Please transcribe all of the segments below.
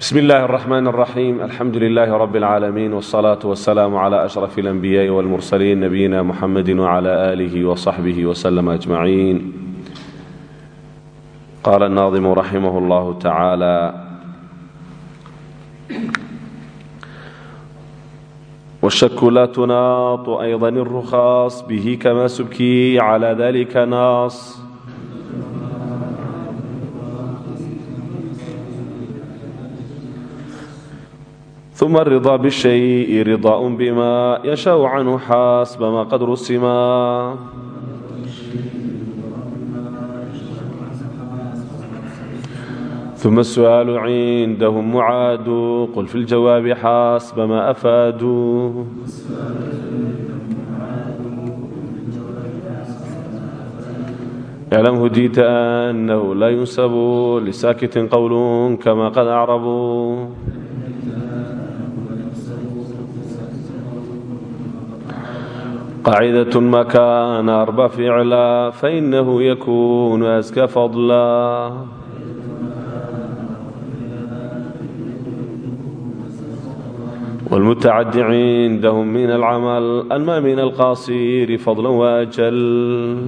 bsm اllahi الرحmn الرaxيm alxamdu لlah rb العaalamiin والصlaaة والسlاam عlى أشرف الأنbiyاءi والmurslيn nabiyina mxamedi وعlى آlih وصaxbih وslm أجmaعin qala الnaظim raximh اllah tacaalى wالshak la tunaط أyضا الرkhاص bh kma subkي عlى ذlika naas ثم الرضا بالشيء رضاء بما يشاء عنه حاسب ما قد رسما ثم السؤال عندهم معاد قل في الجواب حاسب ما أفادوا اعلم هديت أنه لا ينسب لساكت قول كما قد أعربوا قاعدة ما كان أربى فعلا فإنه يكون أزكى فضلا والمتعد عندهم من العمل أنما من القاصير فضلا وأجل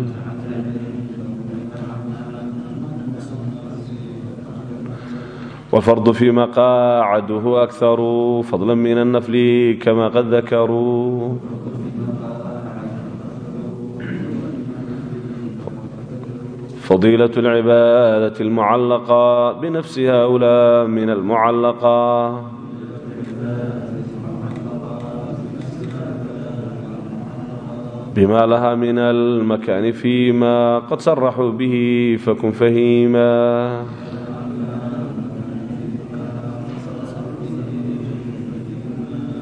والفرض فيما قاعده أكثر فضلا من النفل كما قد fadiilaة اlcibaadaة اlmucallaqa binafsi haula min almucallaqa bma laha min almakani fima qad saraxuu bihi fakun fahiima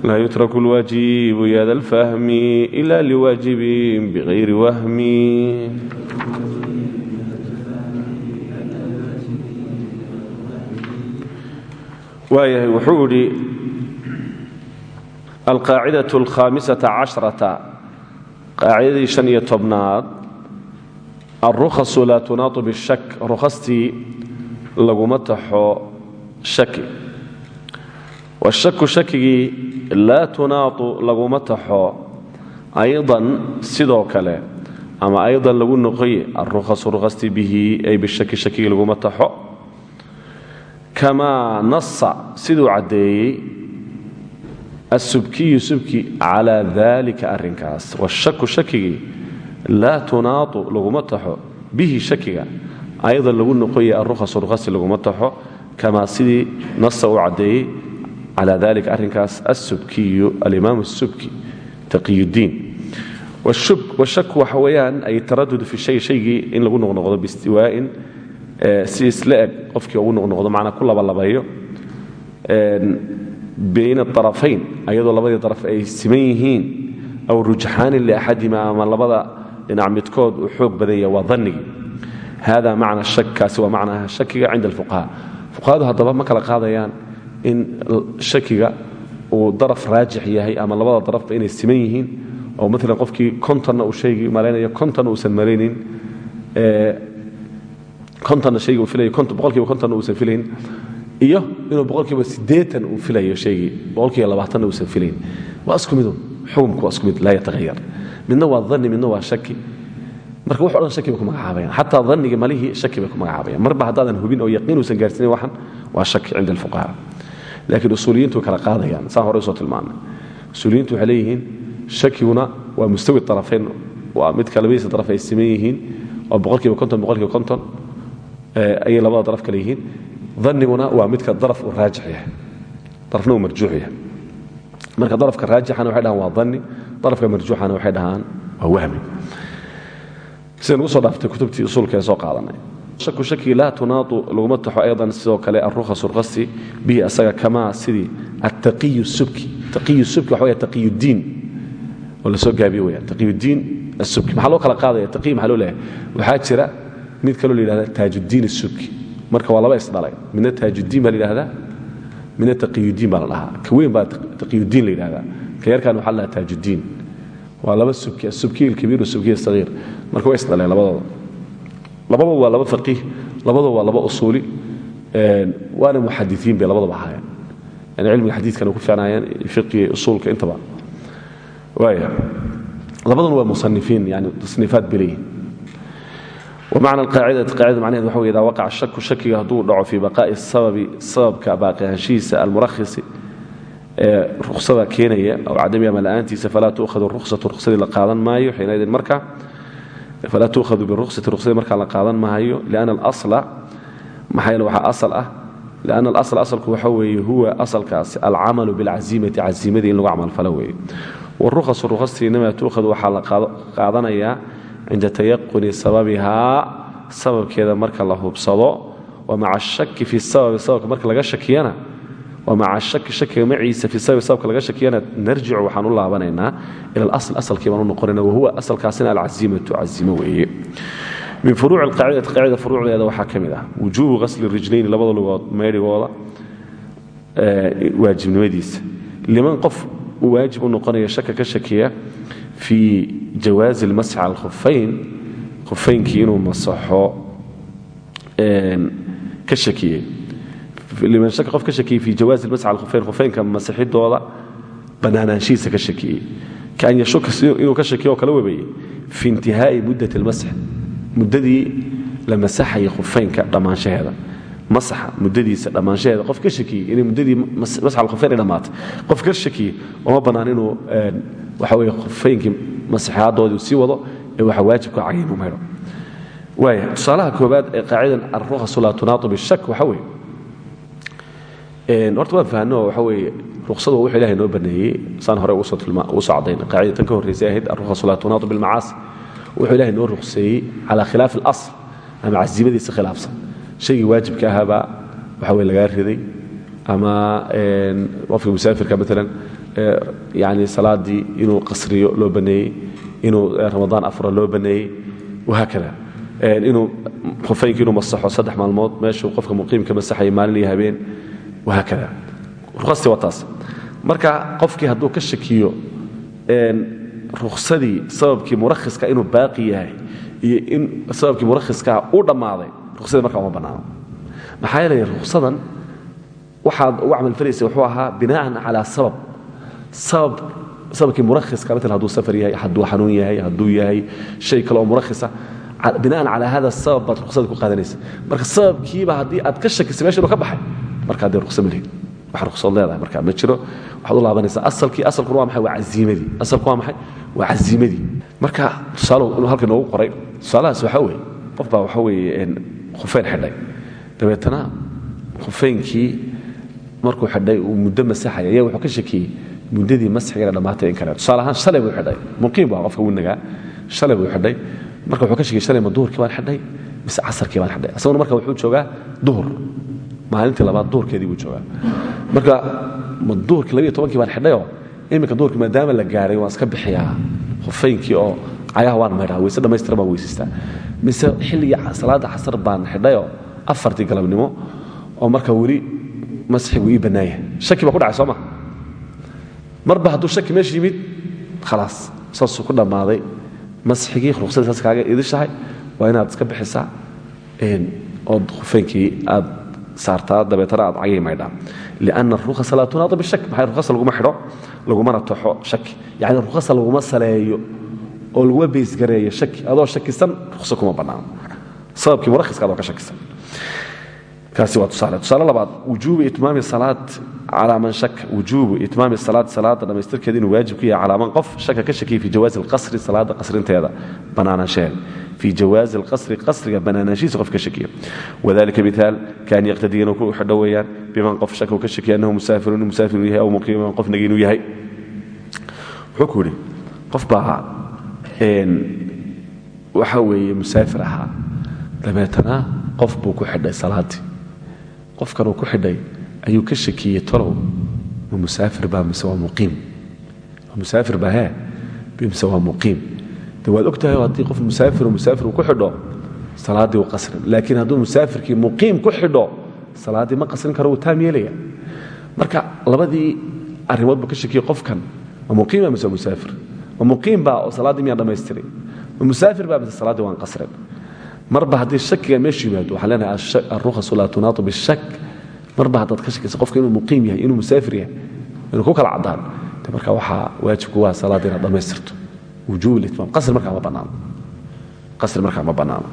laa yutraku lwajibu yada alfahmi ila liwaajibin bغayri wahmi waayahay wuxuu idhi alqaacidaة اlkhaamisaةa caشhرaةa qaacidadii شhan iyo tobnaad alrukhasu laa tunaatu bالshak rukhastii laguma taxo shaki wالshaku shakigii laa tunaatu laguma taxo ayضan sidoo kale ama ayضan lagu noqoye alrukhasu rukhastii bihi ay bishaki shakigii laguma taxo kamaa nasa siduu caddeeyey asubkiyu subki calaa daalika arrinkaas. Washaku shakigii laa tunaatu laguma taxo bihi shakiga ayadan lagu noqoya arukhas rukhasi laguma taxo kamaa sidii nasa uu caddeeyey calaa dalika arrinkaas asubkiyu alimaam asubki taqiyudiin washaku waxa weeyaan ay taradud fi shay shaygii in lagu noqnoqdo biistiwaa'in si isla eg qofkii ugu noqnoqdo macnaa ku labalabayo bayna arafayn ayadoo labadii daraf ay siman yihiin aw rujxaanin liaxadima ama labada dhinac midkood uu xoog badanya waa dannigii hada macna shakkaasi waa macnaha shakiga cinda alfuqaha. Fuqahadu haddaba ma kala qaadayaan in shakiga uu daraf raajix yahay ama labada darafba inay siman yihiin oo qofkii kontonna uu shaygii malaynayo kontonna uusan malaynin kontonna shayga uu filayo boqolkiiba kontonna uusan filayn iyo inuu boqolkiiba siddeetan uu filayo shaygii boqolkiiba labaatanna uusan filayn. Waa isku midu xukumku waa isku mid laa yatahayar midna waa danni midna waa shaki. Marka wax o shaki bay ku magacaabayaan xataa dannigii malihii shaki bay ku magacaabayaan marba haddaadan hubin oo yaqiin uusan gaarsiinayn waxan waa shaki cinda alfuqaha laakiin usuuliyiintu kala qaadayaan. Saan horey u soo tilmaannay usuuliyiintu waxay leeyihiin shakiguna waa mustawi arafayn waa midka labadiisa daraf ay siman yihiin oo boqolkiiba konton boqolkiiba konton ayay labada daraf kale yihiin danniguna waa midka daraf uu raajix yahay. Darafna uu marjuux yahay. Marka darafka raajixana waxay dhahaan waa danni darafka marjuuxana waxay dhahaan waa wahmi. Sida nugu soo dhaaftay kutubtii usuulka ee soo qaadanay. Shaku shakii laa tunaadu laguma taxo aydan sidoo kale arukhas rukhasi bihi asaga kamaa sidii attaqiyu subki. Taqiyu subki waxa weya taqiyudiin oo la soo gaabiye weyaan taqiyudiin asubki maxaa loo kala qaadaya? Taqiy maxaa loo leeyahay? Waxaa jira mid kaloo la yidhahda taajuddiin asubki marka waa laba isdhalay. Midna taajuddiin baa la yidhahdaa midna taqiyudiin baa la dhahaa. Ka weyn baa taqiyudiin la yidhahdaa. Ka yarkaan waxaa la dhahaa taajuddiin waa laba subki asubkiy alkabiir wasubkiy asagiir marka way isdhaleen labadooda. Labadooda waa laba faqiih labadooda waa laba usuuli waana muxadiiin bay labadaba ahaayeen. Yani cilmiga xadiikana ku ficnaayeen fiqiga usuulka intaba. Waaya labaduna waa musanifiin yani tasniifaad bay leeyihiin wmacna alqaacidati qaacidada macnaheed waxa wey idaa waqaca shaku shakiga hadduu dhaco fii baqaa'i sababi sababka baaqihaanshihiisa almurakhisi ee ruksada keenaya aw cadami ama la'aantiisa falaa tuukhadu ruksatu ruksadii la qaadan maayo xiinaidin marka falaa tuukhadu biruksati ruksadii markaa la qaadan maayo lianna alasla maxaa yeele waxaa asal ah lianna alasla asalku waxa weeye huwa asalkaasi alcamalu bilcasiimati casiimadii in lagu camalfalo weeye warukasu rukhastii inamaa tuukhadu waxaa la qaadanayaa cinda tayaquni sababihaa sababkeeda marka la hubsado wa maca ashaki fi sababi sababka marka laga shakiyana wa maca shaki shakiga maciisa fi sababi sababka laga shakiyana narjicu waxaan u laabanaynaa ila alasl asalkii baan u noqonayna wahuwa asalkaasina alcasiimatu casiimo weeye min furuuci alqaacidati qaacida furuucdeeda waxaa ka mid ah wujuubu qasli rijlayni labada lugood meydhigooda waajibnimadiisa liman qof waajib u noqonaya shaka ka shakiya fii jawaazi lmasx al khufayn khufaynkii inuu masaxo ka shakiyey liman shaka qof ka shakiyey fii jawaazi lmasx al khufayn khufeynka masixidooda bannaanaanshihiisa ka shakiyey kaan yashuka inuu ka shakiyo oo kala webeeyey fi intihaa'i muddat almasx muddadii la masaxayay khufeynka dhammaanshaheeda masaxa muddadiisa dhammaanshaheeda qof ka shakiyey inay muddadii masxa alkhufayn ay dhammaatay. Qof ka shakiyey uma bannaan inuu waxa weye khufaynkii masixaadoodii sii wado ee waxa waajibka cagay inuu maydho waaya tusaalaha koobaad ee qaacidan alrukhasu laa tunaatu bishak waxa weeye horta waan fahanno waxa weeye ruksadu wuxuu ilahay noo baneeyey. Saan hore ugu soo caddaynay qaacida tan ka horraysay ahayd alrukhasu laa tunaatu bilmacaasi wuxuu ilahay noo rukseeyey cala khilaafi alasl ama casiimadiisa khilaafsan shaygii waajibka ahaabaa waxa weye lagaa riday ama qofka musaafirka maalan yani salaadii inuu qasriyo loo baneeyey inuu ramadaan afra loo baneeyey wahaakada inuu khufaynkii inuu masaxo saddex maalmood meeshuu qofka muqiimka masaxaya maalin iyo habeen wahaakada rukhastii waa marka qofkii hadduu ka shakiyo ruksadii sababkii murakhiska inuu baaqi yahay iyo in sababkii murakhiskaa u dhammaaday ruksadii markaa uma bannaano maxaa yeelaya ruksadan waxaad ugu camalfalaysa wuxuu ahaa bina'an calaa sabab. Sabab sababkii murakhiska maala hadduu safar yahay hadduu xanuun yahay hadduu yahay shay kale oo murakhisa. Bina'an calaa hada sabab baad ruksada ku qaadanaysa marka sababkiiba haddii aad ka shakisay meesha inuu ka baxay markaa dee ruksa ma lihid wax ruksood leedahay markaa ma jiro. Waxaad u laabanaysaa asalkii asalkuna waa maxay? Waa casiimadii asalku waa maxay? Waa casiimadii marka tusaalow inuu halka noogu qoray tusaalahaas waxaa weeye qof baa waxa weeye khufeyn xidhay. Dabeetana khufeynkii markuu xidhay uu muddo masaxaya ayaa wuxuu ka shakiyey muddadii masxigana dhammaatay in kale. Tusaale ahaan shalay buu xidhay. Muqiim baa qofka winagaa shalay buu xidhay. Marka wuxuu ka shakiyey shalay ma duhurkii baan xidhay? Mise casarkii baan xidhay? Asaguna marka wuxuu joogaa duhur. Maalintii labaad duhurkeedii buu joogaa. Marka ma duhurkii labiyo tobankii baan xidhayoo? Iminka duhurkii maadaama la gaaray waan iska bixiyaa khufaynkii oo cayaha waan maydhaa. Weyse dhammaystiran baan weysaystaa mise xilligii salaadda casar baan xidhayoo afartii galabnimo oo marka weli masxigu ii bannaaya shaki baa ku dhacay soo ma? Marba hadduu shaki meesha yimid khalaas saasuu ku dhammaaday. Masxigii ruqsadii saas kaaga idishahay waa inaad iska bixisaa ood khufaynkii aad saartaa dabeetana aad cagay maydhaa. Lianna arukhasa laa tunaada bishak maxay rukhasa laguma xidho? Lagumana taxo shaki. Yacni rukhasa laguma saleeyo oo lagua baysgareeyo haki adoo shakisan ruqso kuma bannaana sababkii murakhiska adoo ka shakisan. Kaasi waa tusaale. Tusaale labaad wujuubu itmaami salaad calaa man shaka wujuubu itmaami salaad salaada dhammaystirkeeda inuu waajib ku yahay calaa man qof shaka ka shakiya fii jawaazi alqasri salaada qasrinteeda bannaanaanshaheeda fii jawaazi alqasri qasriga bannaanaanshihiisa qof ka shakiya wadalika mithaal kaan yaqtadii inuu ku xidho weeyaan biman qof shaka uu ka shakiya annahu musaafirun inuu musaafir yahay aw muqiiman qof nagi inuu yahay. Wuxuu ku yidhi qof baa waxaa weeye musaafir ahaa. Dabeetana qof buu ku xidhay salaaddii qofkanuu ku xidhay ayuu ka shakiyey tolow. Ma musaafir baa mise waa muqiim? Musaafir baa hee? Mise waa muqiim? De waad ogtahay haddii qof musaafir musaafir ku xidho salaaddii u qasrin. Laakiin hadduu musaafirkii muqiim ku xidho salaaddii ma qasrin karo wuu marka labadii arrimood buu ka shakiyey qofkan. Ma muqiima musaafir? Muqiim baa oo salaaddii miyaan dhammaystiray ma musaafir baa mise salaaddii waan qasrin marba haddii shakiga meeshu yimaado waxaan leenahay alrukhasu laa tunaatu bishak marba haddaad ka shakaysa qofka inuu muqiim yahay inuu musaafir yahay inuu ku kala caddaan de marka waxaa waajibku waa salaadda inaad dhammaystirto wujuub litmaam qasri markaa ma bannaano qasri markaa ma bannaano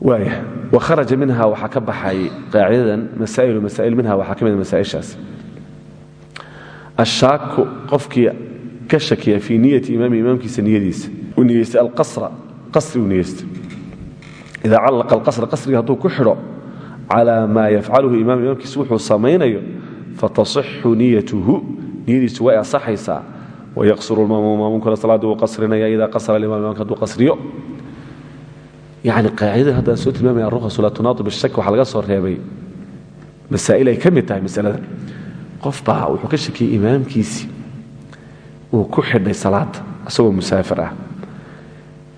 waaya wakharaja minha waxaa ka ashaaku qofkii ka shakiya fii niyati imaami imaamkiisa niyadiisa uu niyeystay alqasra qasri uu niyeystay idaa callaqa alqasra qasriga hadduu ku xidho calaa maa yafcaluhu imaam imaamkiisa wuxuu samaynayo fatasixu niyatuhu niyadiisu way asaxaysaa wayaqsuru lmaamuum maamuumkana salaadii uu qasrinaya idaa qasra alimaam imaamka hadduu qasriyo yani qaacidada haddaan soo tilmaamaya arukhas laa tunaatu bishak waxaa laga soo reebay masaa'il ay ka mid tahay masalada qof baa wuxuu ka shakiyey imaamkiisii uu ku xidhay salaada isagoo musaafir ah.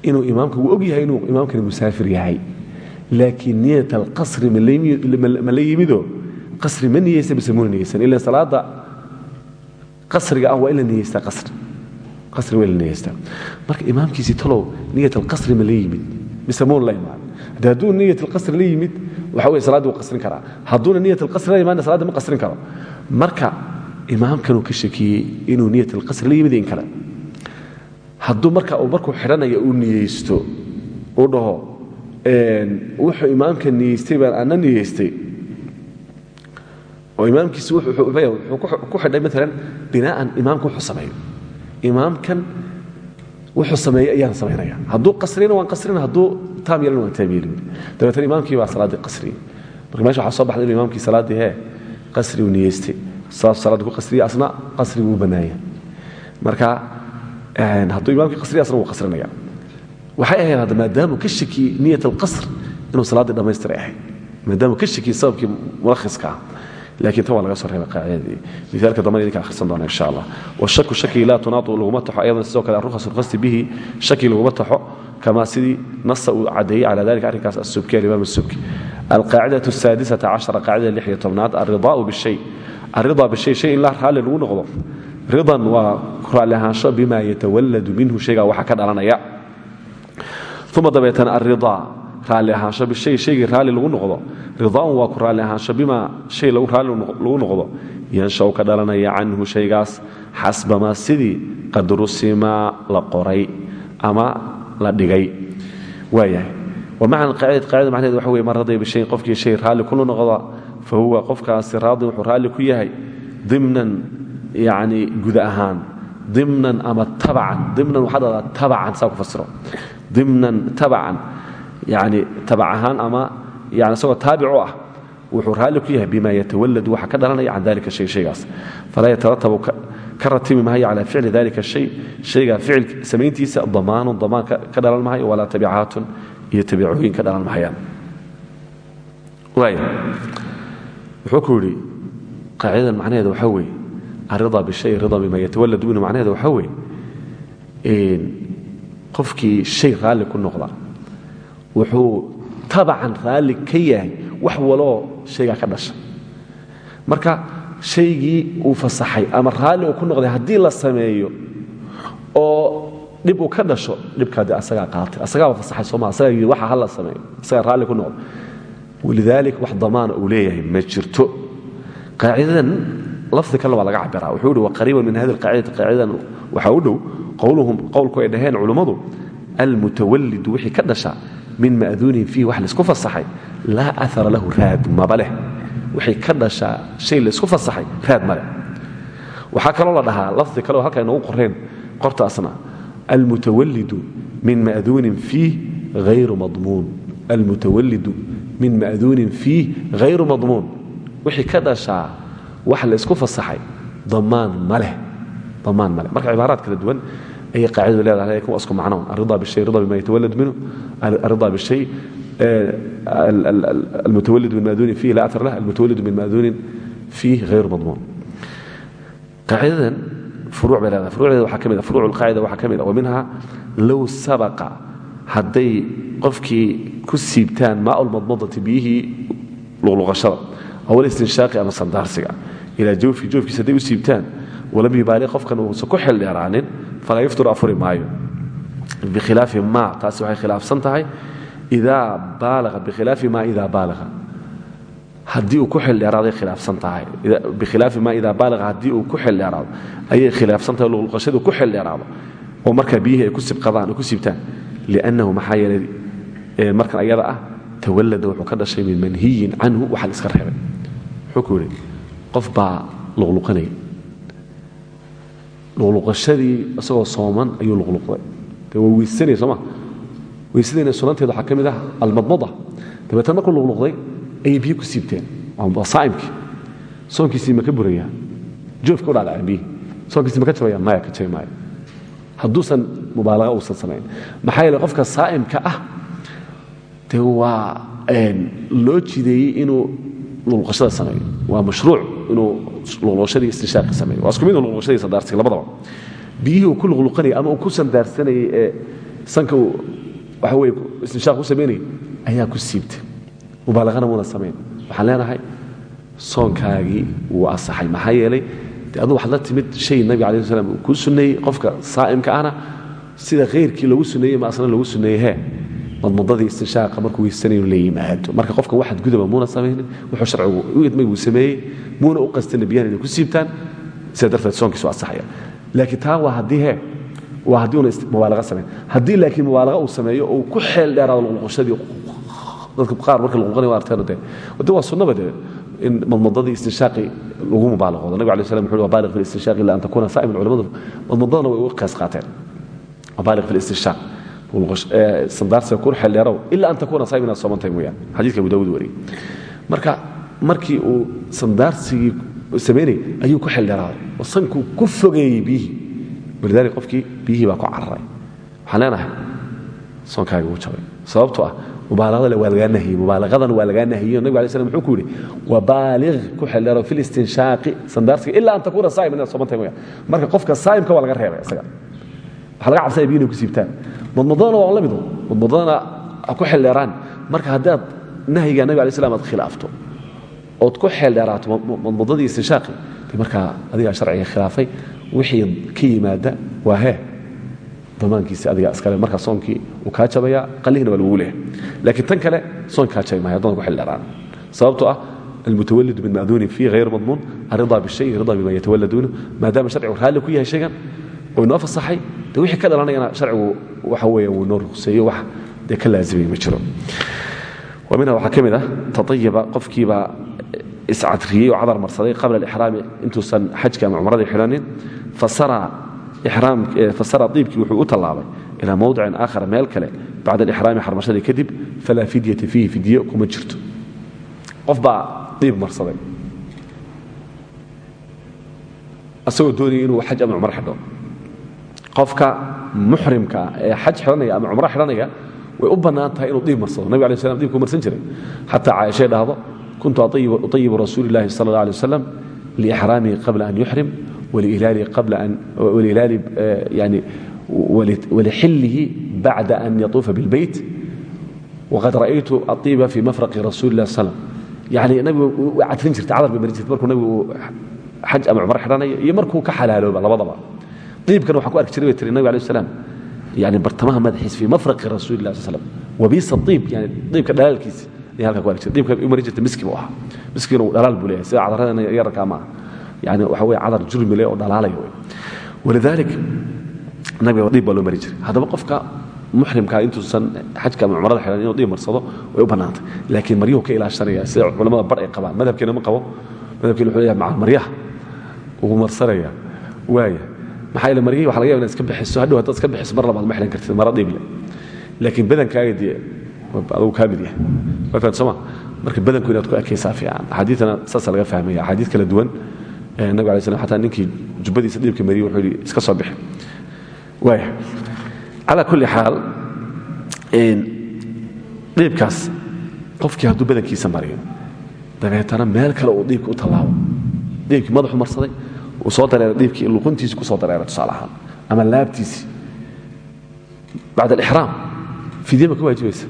Inuu imaamka wuu og yahay inuu imaamkani musaafir yahay. Laakiin niyat alqasri ma la yimido? Qasri ma niyeysa ilan salaada qasriga ah waa in la niyeystaa qasri qasri waa marka imaamkiisii talow niyat alqasri ma la la imaan. De hadduu niyat alqasri la yimid waxa weye salaadii wuu qasrin karaa. Hadduuna niyat alqasri la imaanna salaadda ma qasrin karo marka imaamkanuu ka shakiyey inuu niyat alqasri la in kale hadduu marka uu markuu xidhanaya uu niyeysto uu dhaho wuxuu imaamka niyeystay baan ana niyeystay. Oo imaamkiisi ku xidhay maalan binaa'an imaamka wuxuu sameeyo. Imaamkan wuxuu sameeyey ayaan samaynaya hadduu qasrina waan qasrina hadduu taam waan taam yeelin. Dabeetana imaamkii baa salaaddii marka meesha waxaa soo baxday inuu qasri uu niyeystay saas salaadda ku qasriyey asna qasriguu u bannaaya marka hadduu imaamkii qasriya asna wuu qasrinaya. Waxay ahayd hadda ka shakiyey niyat alqasr inuu salaaddii dhammaystiray ahayd maadaamuu ka shakiyey sababkii mulakhiska ah waa laga soo reebay qaacidadii. Miaalka dambana idinka akhrisan doona insha allah. Washaku shakigi laa tunaatu laguma taxo ayadan sidoo kale arrukhas rukhasti bihi shaki laguma taxo kama sidii nasa uu caddeeyey cala dalika arrinkaas asubki alimaam asubki alqaacidatu asaadisata cashara qaacidada lix iyo tobnaad alridaau bishay alridaa bishay shay in la raalli lagu noqdo. Ridan waa raalli ahaansho bima yatawalladu minhu shaygaa waxa ka dhalanaya. Uma dabeetana alridaa raalli bishay shaygii raalli lagu noqdo. Ridaan waa ku raalli shay lagu raalli lagu noqdo. Yanshaw ka dhalanaya canhu shaygaas xasbamaa sidii qad rusimaa la qoray ama la dhigay. Waayahay. Wamacna qaacidati qaacida macnaheed waxa weye man radaya qofkii shay raalli kula noqda fa huwa qofkaasi raadin wuxuu raalli ku yahay dimnan yacni guda ahaan dimnan ama tabacan dimnan waxaa dhahdaa tabacan saa ku fasiro dimnan tabacan yani tabac ahaan ama yani isagoo taabic u ah wuxuu raalli ku yahay bima yatawaladu waxa ka dhalanaya can dalika shay shaygaas falaa yataratabu ka ratibi mahayo calaa ficli dalika shay shaygaa ficil wuxuu ku yidhi qaacidadan macnaheeda waxaa weeye alrida bishay rida bima yatawaladu minhu macnaheeda waxaa weeye qofkii shay raalli ku noqda wuxuu tabacan raalli ka yahay wax waloo shaygaa ka dhasha. Marka shaygii uu fasaxay ama raalli uu ku noqday haddii la sameeyo oo dhib uu ka dhasho dhibkaa de asagaa qaatay asagaaba fasaxay sooma asagaa waxa ha la sameeyo asagaa raalli ku noqday walidaalika wax damaana uu leeyahay ma jirto qaacidadan lafdi kalena waa laga cabiraa wuxuu ihi waqariiban min hadi alqaacidati qaacidadan waxaa u dhow qowluhum qowlku ay dhaheen culummadu almutawallidu wixii ka dhasha min maduunin fiih wax la isku fasaxay laa aara lahu raad maba leh waxay ka dhashaa shay la isku fasaxay raad ma leh waxaa kaloo la dhahaa lafdi kaleo halkaa inoogu qoreen qortaasna min ma'duunin fiih hayru madmuun wixii ka dhashaa wax laysku fasaxay dammaan ma leh dammaan ma leh. Marka cibaaraad kala duwan ayay qaacidadu leedahay laakiin waa isku macnoon. Arridaa bishay rida bima yatawallad minhu arridaa bishay eh, almutawallid min maaduunin fiih laa athar lah almutawallid min maaduunin fiih hayru madmuun qaacidadan furuuc bay leedahay. Furuucdeeda waxaa ka mid ah, a furuuc alqaacida waxaa ka mid a wa minha low sabaqa haday qofkii ku siibtaan maaulmadmadati biyihii luqluqashada. Awlistinshaaqi ama sandaarsiga. Ilaa joofi joofkiisa hadday u siibtaan walam yubaali qofkan uusan ku xildheeraanin falaa yuftur afuri maayo. Bikhilaafi ma taasi waxay khilaafsan tahay idaa baalaqa bikhilaafi ma idaa baalaqa haddii uu ku xildheeraaday khilaafsan tahay. Bikhilaafi ma idaa baalaqa haddii uu ku xildheeraado ayay khilaafsan tahay luqluqashadu ku xildheeraado oo markaa biyihii ku sibqadaan oo ku siibtaan liannahu maxaa yeelay markan ayada ah tawallada wuxuu ka dhashay min manhiyin canhu waxa la iska reebay wuxuu ku yidhi qof baa luqluqanaya luqluqashadii isagoo sooman ayuu luqluqday de waa weysanaya sooma weysadayna sunanteeda waxaa ka mid ah almadmada dabeetna markuu luqluqday ayay biyo ku siibteen waa saa'imkii soonkiisii ma ka burayaa joofka u hadduusan mubaalaqa uusan samayn. Maxaa yeele qofka saa'imka ah de waa loo jideeyey inuu luqluqashada sameeyo. Waa mashruuc inuu luqluqashadii istinshaaqi sameeyo. Waa isku mid luqluqashadii sandaarsiga labadaba biyihii uu ku luqluqanayay ama uu ku sandaarsanayay ee sanka waxa weye istinshaaq samaynayay ayaa ku siibtay. Mubaalaqana muuna samayn waxaan leenahay soonkaagii wuu asaxay. Maxaa yeelay de aduu waxaad la timid shay nabiga alai slam uu kuu qofka saa'imka ahna sida khayrkii loogu sunneeyey ma asna loogu sunneeyey hee? Madmadadii istinshaaqa markuu weysanayo la marka qofka waxaad gudaba muuna samaynin wuxuu sharcigu u idmay buu sameeyey muuna u qastin biyahan inay ku siibtaan sida darteed soonkiisu asaxaya laakiin taa waa haddii hee? Waa haddii una mubaalaqa samayn haddii laakiin mubaalaqa uu sameeyo uu ku xeel dheeraado luqluqashadii dadka qaar marka luqluqanay waa arteen de de waa sunnaba in madmadadii istinshaaqi lagu mubaalaqoodo nabig alay slam wuxuu wabaaliq fi listinshaaq illa an takuna saa'iman culamadu. Madmadadana way uga qiyaas qaateen. Wabaaliq fi listinshaaq sandaarsiga ku xeldheerow ilaa an takuuna saa'im inaad mooyaan xadiiska abu daawud wariyey. Marka markii uu sandaarsigii samaynayay ayuu ku xeldheeraaday oo ku fogeeyey biyihii. Walidaalika qofkii biyihii baa ku cararay. Waxaan leenahay soonkaagi wuu jabay. Sababtoo ah mubaalaqada waa lagaa nahiyey mubaalaqadan waa lagaa nahiyey nabig alay slam wuxuu ku yidhi wabaaliq ku xeldheero fi listinshaaqi sandaarsiga ilaa an takuuna saa'im. Inaad soomantahay mooyaan marka qofka saa'imka waa laga reebay isaga. Waxaa laga cabsanaya inay ku siibtaan. Madmadadana waa la mido ku xeldheeraan marka haddaad nahyiga nabig alay slam aad khilaafto ood ku xeeldheeraato madmadadii istinshaaqi markaa adigaa sharciga khilaafay wixii ka yimaada waa hee damaankiisi adiga iskale markaa soonkii uu kaa jabaya qalihina waa lagugu leehay laakiin tan kale soonki kaa jabi maya haddana ku xeldheeraan sababtoo ah almutawalid min maaduunin fiih hayr madmuun aridaa bishay ridaa bima yatawaladuuna maadaama sharcigu raalli ku yahay shaygan oo inoo fasaxay de wixii ka dhalanayana sharcigu waxa weeye wuu inoo ruqseeyo wax dee ka laazimay ma jiro. Minha waxaa ka mid ah tatayiba qofkiibaa iscadriyey oo cadar marsaday qabla alixraami intuusan xajka ama cumradii xidhanin fasara iibkii wuxuu u tallaabay ilaa mowdicin aakhara meel kale bacda alixraami xarmashadii kadib falaa fidyata fiihi fidyo kuma jirto qof baa diib marsaday asagoo doonaya inuu xaj ama cumro xidho qofka muxrimka ah ee xaj xidhanaya ama cumro xidhanaya way u bannaan tahay inuu dhiib marsado nabig ala slam diib ku marsan jiray xataa caayishay dhahdo kuntu utayibu rasuuli illahi sala alla alay waslam liixraamihi qabla an yuxrim walihilaali yani walixillihi bacda an yatuufa biاlbeyt waqad ra'aytu aطiba fii mafraqi rasuli اlah slam yani nabigu way cadfin jirtay cadar bay marin jirtay markuu nabigu xaj ama cumro xidhanaya iyo markuu ka xalaalooba labadaba diibkan waxaan ku arki jiray bay tiri nabig alay slam yani bartamaha madaxiis fii mafraqi rasuli lah sl slam wabiisa iib yani diibka dhalaalkiisi ayaa halkaa ku arki jirtay diibka u marin jirtay miski buu ahaa miskiguna uu dhalaal buu leeyahay sida cadarada yararkaa maaha yani waxa weye cadar jurmi leh oo dhalaalaya wey walidalik nabiga diib baa loo mari jiray. Haddaba qofka muxrimka intuusan xajka ama cumrada xidhan inuu diib marsado way u bannaantay. Laakiin maryuhu ka ilaashanaya sida culamada bar ay qabaan. Madhabkeena ma qabo. Madhabkeena wuxuu leeyahay maryaha. Ugu marsanaya waaya maxaa yeele maryihii waxa laga yaba inaad iska bixiso. Hadhow haddaad iska bixiso mar labaad ma xidhan kartid mara dhiib leh. Laakiin badankaaga dee adugu kaa mid yahay. Waa fahan sooma marka badanku inaad ku ekaysaa fiican. Axaadiidana saasa laga fahmaya axaadiid kala duwan nabig alay slam xataa ninkii jubbadiisa dhiibka mariyey wuxuu yidhi iska soo bixi. Waaya calaa kulli xaal dhiibkaas qofkii hadduu badankiisa mariyo dabeetana meel kale uu dhiibka u tallaabo. Dhiibkii madaxu marsaday uu soo dareeray dhiibkii luquntiisi ku soo dareeray tusaale ama laabtiisii bacda alixraam fidye ma ka waajibaysa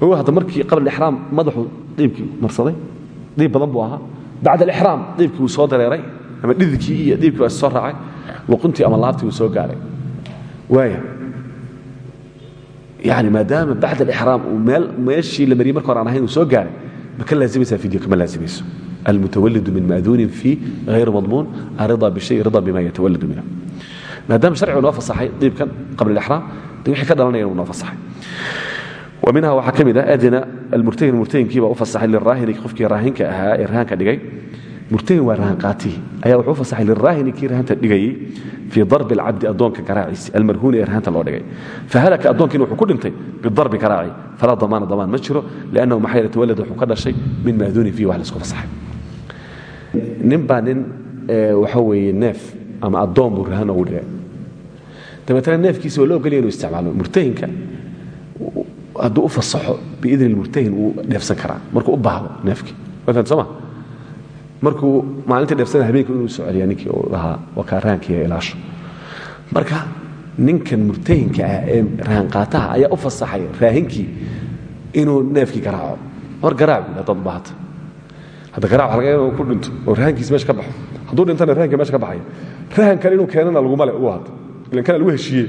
ogo hadda markii qabla alixraam madaxu dhiibkii marsaday dhiib badan buu ahaa bacda alixraam dhiibkii wuu soo dareeray ama dhididkii iyo dhiibkii waa soo raacay luquntii ama laabtii wuu soo gaaray waaya yani maadaama bacd alixraam uu meeshii la mariyey marka hore aan ahayn uu soo gaaray ma ka laazimaysaa fidyo kama laazimayso almutawalidu min maaduunin fii hayr madmuun arida bishay rida bima yatawaladu minhu maadaama sharcigu noo fasaxay diibkan qabla alixraam de wixii ka dhalanaya uu noo fasaxay minha waxaa ka mid ah adina almurtahin murtahinkiibaa u fasaxay liraahini qofkii raahinka ahaa ee rahanka dhigay. Murtahin waa rahanqaatihi ayaa wuxuu u fasaxay liraahini kii rahanta dhigayey fii darbi alcabdi addoonka garaaciisi almarhuuni ee rahanta loo dhigay. Fahalaka addoonkiina wuxuu ku dhintay bidarbi garaaci falaa damaana damaan ma jiro liannahu maxaa yeele tawalad wuxuu ka dhashay min maaduunin fiihi wax la isku fasaxay. Nin baa nin waxa weeye neef ama addoon buu rahan ugu dhigay. Dabeetana neefkiisi waa loo ogolya inuu isticmaalo murtahinka hadduu u fasaxo biidni lmurtahin wuu dheefsan karaa. Markuu u baahdo neefkii sooma markuu maalintii dheefsana habeenkii inuu soo celiya ninkii uu lahaa waa kaa rahankiiya ilaasho. Marka ninkan murtahinka ah ee rahanqaataha ayaa u fasaxay raahinkii inuu neefkii garaaco. Hor garaac buui haddaad u baahata hadda laga yaaba ku dhinto oo rahankiis meesha ka baxo. Hadduu dhintana rahanka meesha ka baxaya. Rahan kale inuu keenana laguma le ugu hadda ilan kana lagu heshiiye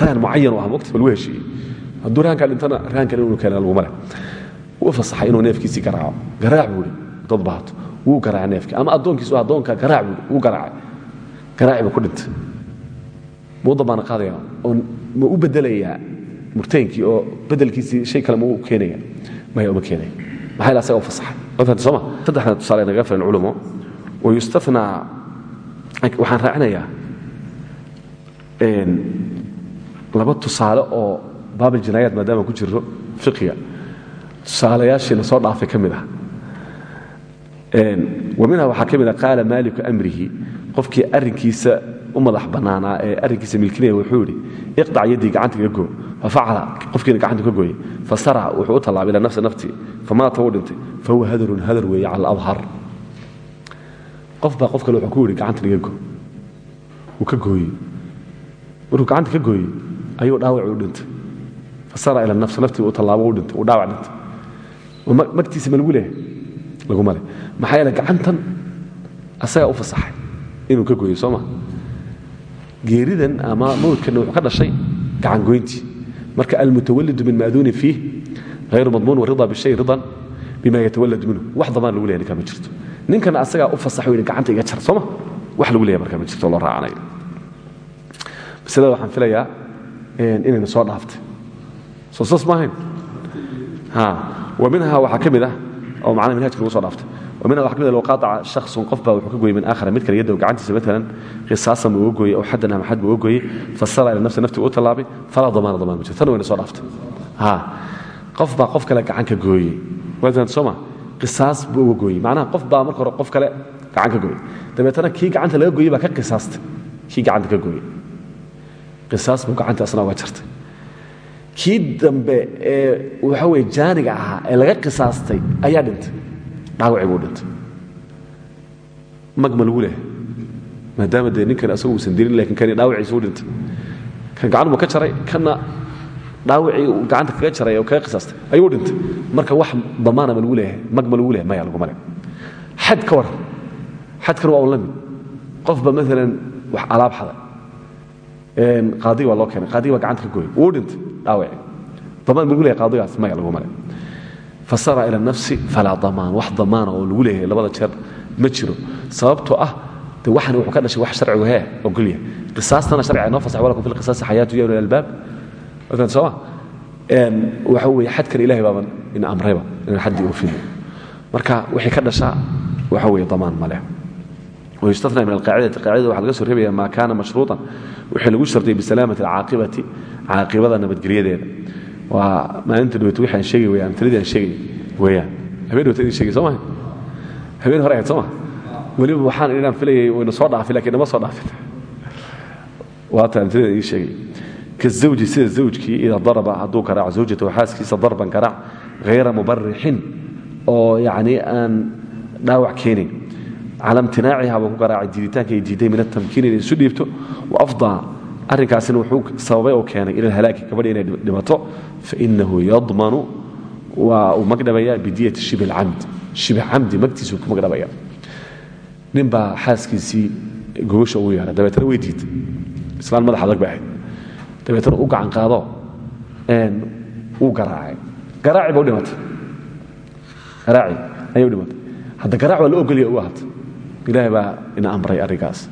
rahan mucayan u ah mogta lagu heshiiyey hadduu rahankaa dhintana rahan kale inuu keena laguma leh wuu fasaxay inuu neefkiisii garaaco garaac buuri dad baahato wuu garaaca neefkii. Ama addoonkiisu addoonka garaac buuri wuu garaacay. Garaaci ku dhintay. Muu damaana qaadaya oo ma u bedelayaa murtaynkii oo bedelkiisii shay kale ma u keenaya. Maya uma keenaya maxaa ila asaga u fasaxay? Wafahanta sooma saddexna tusaale naga filan culumo. Wayustathnaa waxaan raacinayaa laba tusaale oo baabal jinaayaad maadaama ku jiro fiqiga tusaalayaashii la soo dhaafay ka mid ah. Minha waxaa ka mid ah amrihi qofkii arrinkiisa u madax bannaanaa ee arrinkiisa milkinaya wuxuu yidhi iqdac yaddii gacanta iga goo fafacala qofkiina gacanta ka gooyey. Fasaraca wuxuu u tallaabay ila nafsi naftii. Famaata wuu dhintay. Fahuwa hadar weeye cala alabhar. Qof baa wuxuu ku yidhi gacantan iga goo wuu ka gooyey. Markuu gacanta ka gooyey ayuu dhaawac u dhintay fasara ila nafsi naftii uu tallaabo u dhintay uu dhaawac dhintay magtiisa ma lagu leehay laguma leh maxaa yeele gacantan asagaa u fasaxay inuu ka gooyo soo ma geeridan ama mawdkanna wuxuu ka dhashay gacangoyntii marka almutawalidu min maaduunin fiih hayru madmuun warida bishay ridan bima yatawalad minhu wax damaan lagu leehay ninkaa ma jirto ninkana asagaa u fasaxay yidhi gacanta iga jar sooma wax lagu leeyahay markaa ma jirto oo loo raacanayo masalada waxaan filayaa inayna soo dhaaftay soo saas ma ahayn. Wa minha waxaa ka mid ah oo macnaha manhajka lagu soo dhaaftay. Minha waxaa ka mid ah low qaataca shakhsun qof baa wuxuu ka gooyey min aakhara mid kale yaddow gacantiisa matalan qisaasan buu uga gooyey aw xaddan ama xad buu uga gooyey fasara ila nafsi naftii u tallaabay falaa damaana damaan ma jirto tan wayna soo dhaaftay. Qof baa qof kale gacan ka gooyey waatan sooma qisaas buu uga gooyey macnaha qof baa marka hore qof kale gacan ka gooyey dabeetana kii gacanta laga gooyey baa ka qisaastay. Kii gacanta ka gooyey qisaas buu gacanta asna uga jartay kii dambe ee waxa weye jaaniga ahaa ee laga qisaastay ayaa dhintay. Dhaawacii buu dhintay. Mag ma lagu lehay maadaama dee ninkan asagu uusan dilin laakiin kani dhaawaciisa u dhintay. Kan gacanuma ka jaray kanna dhaawacii uu gacanta kaga jaray oo kaga qisaastay. Ayuu dhintay. Marka wax damaana ma lagu leeyahay mag ma lagu lehay maya laguma le xad waa un qofba maalan wax alaab xaday qaadiga waa loo keenay qaadiga baa gacanta ka gooyay. Wuu dhintay fasara ila nafsi falaa damaan. Wax damaana oo lagu leeyahay labada jeer ma jiro. Sababtoo ah de waxani wuxuu ka dhashay wax sharcigu hee ogolya qisaastana sharciga inoo fasax walakum fi lqisaasi xayaatu ya ulil albaab sooma waxa weeye xadkan ilahay baaban in amrayba inaan xaddii oofin marka wixii ka dhashaa waxa weeye damaan ma leh wayustanaa min alqaacidati qaacidada waxa laga soo reebaya maa kaana mashruuطan wixii lagu shartay bisalaamati alcaaqibati caaqibada nabadgelyadeeda. Waa maalinta dhaweyt wixi aan sheegay weya amtaladii aan sheegay weeyaan. Habeen dhaweyt idin sheegay soo maha habeen hore ahayd soo maha weliba waxaan inaan filayay wayna soo dhaafay laakiin nama soo dhaafin. Waata amtalada idin sheegay. Kazawji sida zawjkii idaa daraba hadduu garaaco zawjatahu xaaskiisa darban garaac hayra mubarixin oo yacni aan dhaawac keenayn cala imtinaaciha buu ku diiditaanka ay diiday min atamkiin inay isu dhiibto. Waafdaa arrinkaasina wuxuu sababay oo keenay ila alhalaaki gabadhi inay dhimato fainahu yadmanu waa uu magdhabaya bidiyati shibh camd shibh camdi magtiisuu ku magdhabaya nin baa xaaskiisii gogosha ugu yeeray dabeetana way diiday islaan madax adag ba ahayd. Gacan qaado wuu garaacay. Garaaci ba u dhimatay. Garaaci ayay u hadda garaac waa la ogolya u ilaahay baa ina amray arrinkaas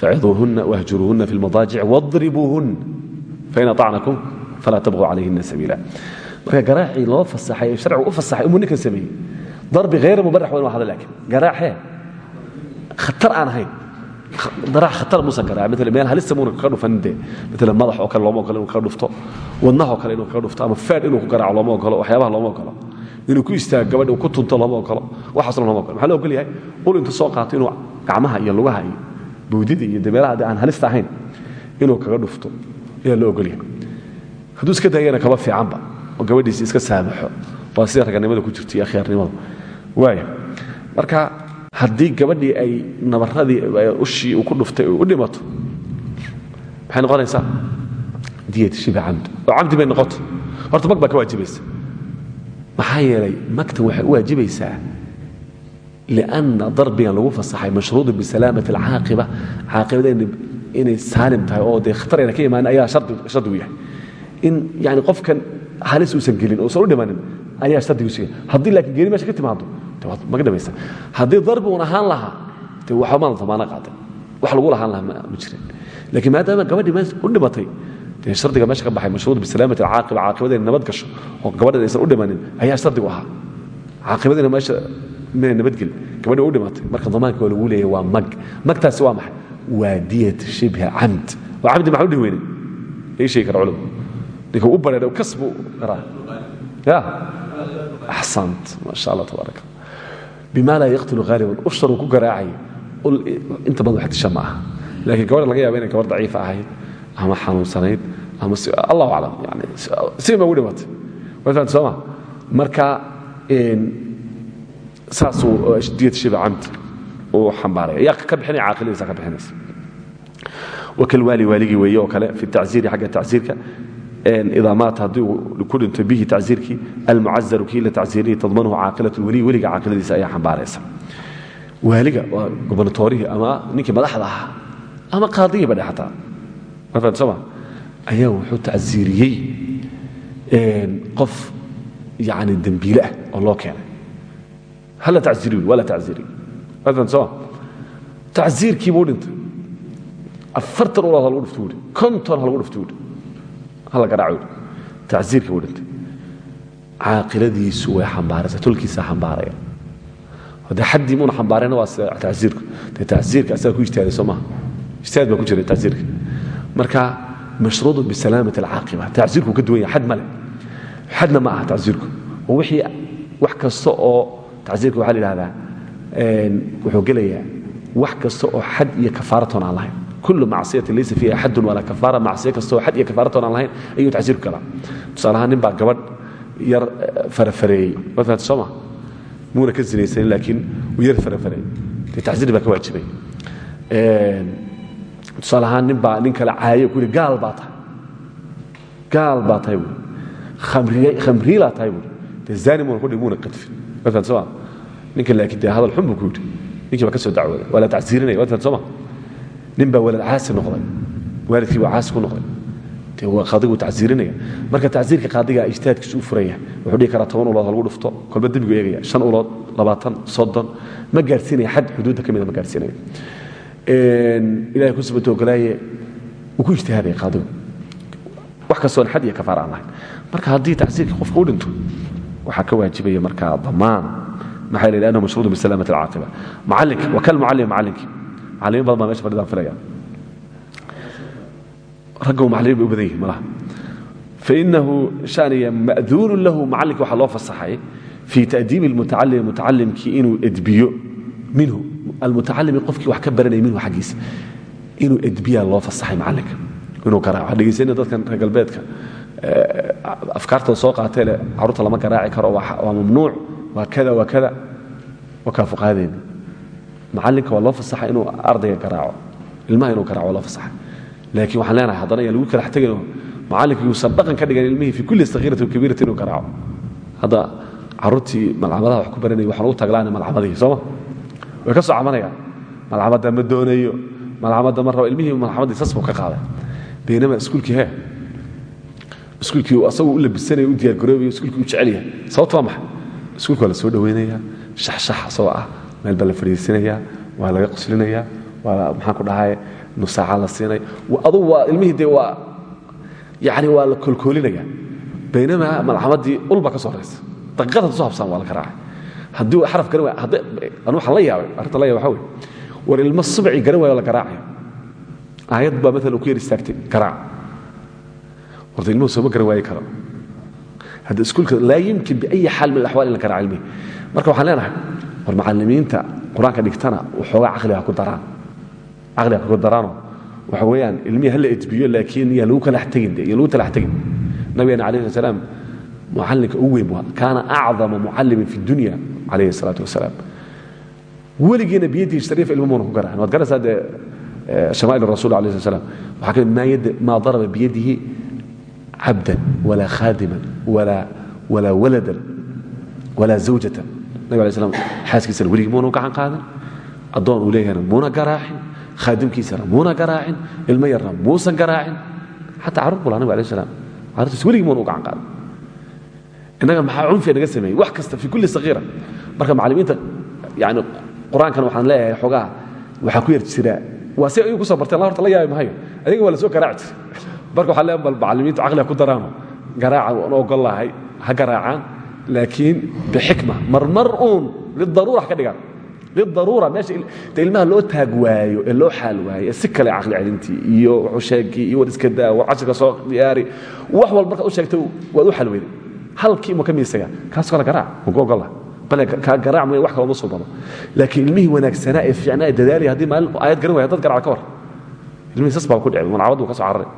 faciduuhunna wahjuruuhunna fi lmadaajic wadribuuhun fain aطacnakum falaa tabquu calayhina sabiila marka garaacii loo fasaxay sharcigu u fasaxay umuu ninkan sameeyey darbi hayr mubarax waa inu ahada laakiin garaaxee khatar aan ahayn daraac khatar muusan garaac mala meel halista muuna kaga dhufanin dee mala madax oo kale looma ogolo inuu kaga dhufto wadnahoo kale inuu kaga dhufto ama faad inuu ku garaaco looma ogolo waxyaabaha looma ogolo inuu ku istaago gabadh ku tunto looma ogolo waxaasna looma ogolo maxaa loo ogol yahay ul intu soo qaato inuu gacmaha iyo lugaha iyo bawdida iyo dabeeraha aan halista ahayn inuu kaga dhufto. Ayaa loo ogol yahay. Hadduu iska daayana kaba fiicanba oo gabadhiisi iska saamaxo. Waa sida raganimada ku jirto iyo akhyaarnimada marka haddii gabadhii ay nabaradii ushii uu ku dhuftay u dhimato maxay noqonaysaa? Diyad shiba oo camdi bay noqoto horta mag ka waajibaysa maxaa yeelay magta waxay u waajibaysaa lianna darbigan lagu fasaxay mashruudun bisalaamati alcaaqiba. Caaqibada inay saalim tahay oo dee khatar ayna ka imaanin ayaa shardigu yahay. In yani qofkan halis uusan gelin uusan u dhimanin ayaa shardigiisu yahay haddii laakiin geeri meesha ka timaado de waad maga dhamaysa haddii darbi uun ahaan lahaa de waxba maada damaano qaaday. Wax lagu lahaan lahaa ma jirin. Laakiin maadaama gabadhii dee shardiga meesha ka baxay mashruud bisalaamati alcaaqiba caaqibada inay nabad gasho oo gabadhan aysan u dhimanin ayaa shardigu ahaa. Caaqibadiina meesha minay nabadgelin gabadhii u dhimatay marka damaanka waa lagu leeyahay waa mag. Magtaasi waa maxay? Waa diyat shibha camd. Oo camdi maxaa u dhihi weynay ii sheegi kara culum ninka u bareeray kas buu garaa ya axsant ma sha allah tabaaraka bima laa yaqtulu haaliban usharuu ku garaacay. Inta badan wax disha ma aha. Laakiin gabadha laga yaaba inay gabar daciifa ahayd ama xanuunsanayd allahu aclam yani sima u dhimatay. Waa fahamta soo ma? Marka saasuu diyat shiba camd uu xambaaraya. Yaa ka bixinaya caaqiladiisa ka bixinaysa. Wakalwaali waaligii weeye oo kale fi tacziiri xagga tacziirka. Idaa maata haddii uu ku dhinto bihi tacziirkii almucazaru kii la tacziiriyay tadmanuhu caaqilat lweliy weliga caaqiladiisa ayaa xambaaraysa. Waaliga waa gobernatoorihii ama ninkii madaxda ahaa ama qaadigiiba dhe xataa ma fahamta sooma ayaa wuxuu tacziiriyey qof yani dembiile ah oo loo keenay. Hala tacziiriyo waa la tacziiriyey ma fahamta sooma tacziirkii buu dhintay. Afartan ha lagu dhufto buuri konton lagu dhufto buuri hala garaaco tacziirkii buu dhintay. Caaqiladiisu way xambaaraya. De xaddii muuna xambaarayna waa tacziirku dee tacziirka asaga ku soo maha ijtihaad baa ku jira tacziirka marka mashruudun bisalaamati alcaaqiba tacziirku ka duwan yahay xad male xadna ma aha tacziirku oo wixii wax kasta oo tacziirka waxaa la yidhahdaa wuxuu gelayaa wax kasta oo xad iyo kafaaratoon aan lahayn kullu macsiyatin laysa fiiha xadun walaa kafaara macsiyo kasta oo xad iyo kafaaratoon aan lahayn ayuu tacziirku galaa tusaale ahaan nin baa gabadh yar farafareeyey waad fahamta soo ma muuna ka zinaysanin laakiin uu yar farafareeyey dee tacziir baa ka waajibay tusaale ahaan nin baa nin kale caayo ku gaal baa tahay. Gaal baa tahay buuri khamriilaa tahay buuri dee zaani muuna kudhi muuna qadfin. Waad fahamta soo ma? Ninkan laakiin dee hadal xun buu ku yidhi. Ka soo dacwooday. Waa la tacziirinaya waad fahamta soo ma? Nin baa walad caasi noqday. Waalidkii baa caasi ku noqday. Dee waa qaadigu tacziirinaya marka tacziirka qaadiga ijtihaadkiisu u furan wuxuu dhihi karaa toban ulood ha dhufto. Kolba dembigu eegaya shan ulood labaatan soddon. Ma gaarsiinaya xad xuduudda ka mida ma gaarsiinayo ilahay ku sabata ogolaaye uu ku ijtihaadaya qaadigu wax kastoon xad iyo kafaar aan lahayn marka haddii tacsiirka qofka u dhinto waxaa ka waajibaya markaa damaan. Maxaa yeele annahu mashruudun bisalaamati alcaaqiba macallinka wa kal mucallim macallinkii macallimiin badan baa meesha fadhidaan filaya. Ragga macallimiin bay u badan yihiin malaha fainahu shaniya ma'duunu lahu macallinka waxaa loo fasaxay fii ta'diibi almutacalim mutacalimkii inuu edbiyo minhu almutacalimi qofkii wax ka baranaya minhu xaggiisa. Inuu edbiyaa loo fasaxay macallinka inuu garaaco. Dhegaysayna dadkan reer galbeedka. Afkaartooda soo qaatee leh carruurta lama garaaci karo. Waa mamnuuc. Waa kada waa kada. Waa kaa fuqahadeeni macallinka waa loo fasaxay inuu ardayga garaaco. Ilmaha inuu garaaco waa loo fasaxay. Laakiin waxaan leenahay haddana yaa lagu kala xtagino macallinka yuusan dhaqan ka dhigan ilmihii fi kulli sakiirati sooma way ka soo cabanayaan ma doonayo. Malcamadda ma rabo ilmihii malcamaddii sas ka qaaday. Baynama iskuulkii hee. Iskuulkii asagoo u labisanaya u diyaargaroobaya iskuulkii u jecel yahay. Sababto waa maxay? Iskuulka la soo dhoweynaya shaxshax asagoo ah meel baa la waa laga qoslinaya waa maxaan ku dhahay nusaaca la siinaya adugu waa ilmihii dee waa yani waa la kolkoolinaya baynamaa malxamadii ulba ka soo horaysa daqiiqad haddu soo habsaan waa la garaacay haddii xaraf garan waay anu waxaan la yaabay arrinta la yaabay waxa wey war ilmo subci garan la garaacayo aayad baa maalan uu ku yar istaagtay garaac horta ilmuhu sooma garan waayi karo. Hadda iskuulka laa yumkin biayi min alaxwaal la garaaca ilmihi. Marka waxaan leenahay war macallimiinta qur'aanka dhigtana waxoogaa caqliga ku daraan. Caqliga ku daraano waxa weeyaan ilmihi hala edbiyo laakiin yaa lagu kalax tegin de yaa lagu talax tegin nabigeena alayh salaam mucallinka ugu weyn waa kaana acdama mucallimin calayhi salaatu wasalaam weligiina biyadihi shariifa ilmo muuna ku garacan waad garaysaa dee shamaa'il rasul alayh slat slam waxaa ka mid maa daraba biyadihi cabdan walaa khaadiman walaa waladan walaa zawjatan. Nabig alay slam xaaskiisana weligii muuna gacan qaadan. Addoon uu leeyahayna muuna garaacin. Khaadimkiisana muuna garaacin. Ilmo yarna muusan garaacin. Xataa carruur bula nabig alay slam carruurtiis weligii muuna u gacan qaadan. Innaga maxaa cunfiga naga sameeyey? Wax kasta fi kulli sakiira marka macallimiinta yani qur'aankan waxaan leeyahay xogaa waxaa ku yar jira. Waa si ayuu ku soo barteen horta la yaabi maayo adiga waa la soo garaaci jira marka waxaan leeyahay bal macallimiintu caqliga ku daraano garaaca waan ogol lahay ha garaacaan laakiin bixikma marmar uun lidaruura ha ka dhigaan. Lidaruura meesha ilmaha loo taag waayo ee loo xaal waayo ee si kale caqli celintii iyo waxusheegii iyo war iska daa war cashirka soo diyaari. Wax walba markaad u sheegtay waad u xalweyday. Halkii mu ka miisaga kaas kale garaac ugu ogola bale kaa garaac mooye wax soo bado laakiin ilmihii wanaagsanaa ee fiicnaa ee dadaalaya haddii maalin aayad garan waya dad garacda ka war ilmihii sas baa ku dhicay malcabad buu ka soo cararay.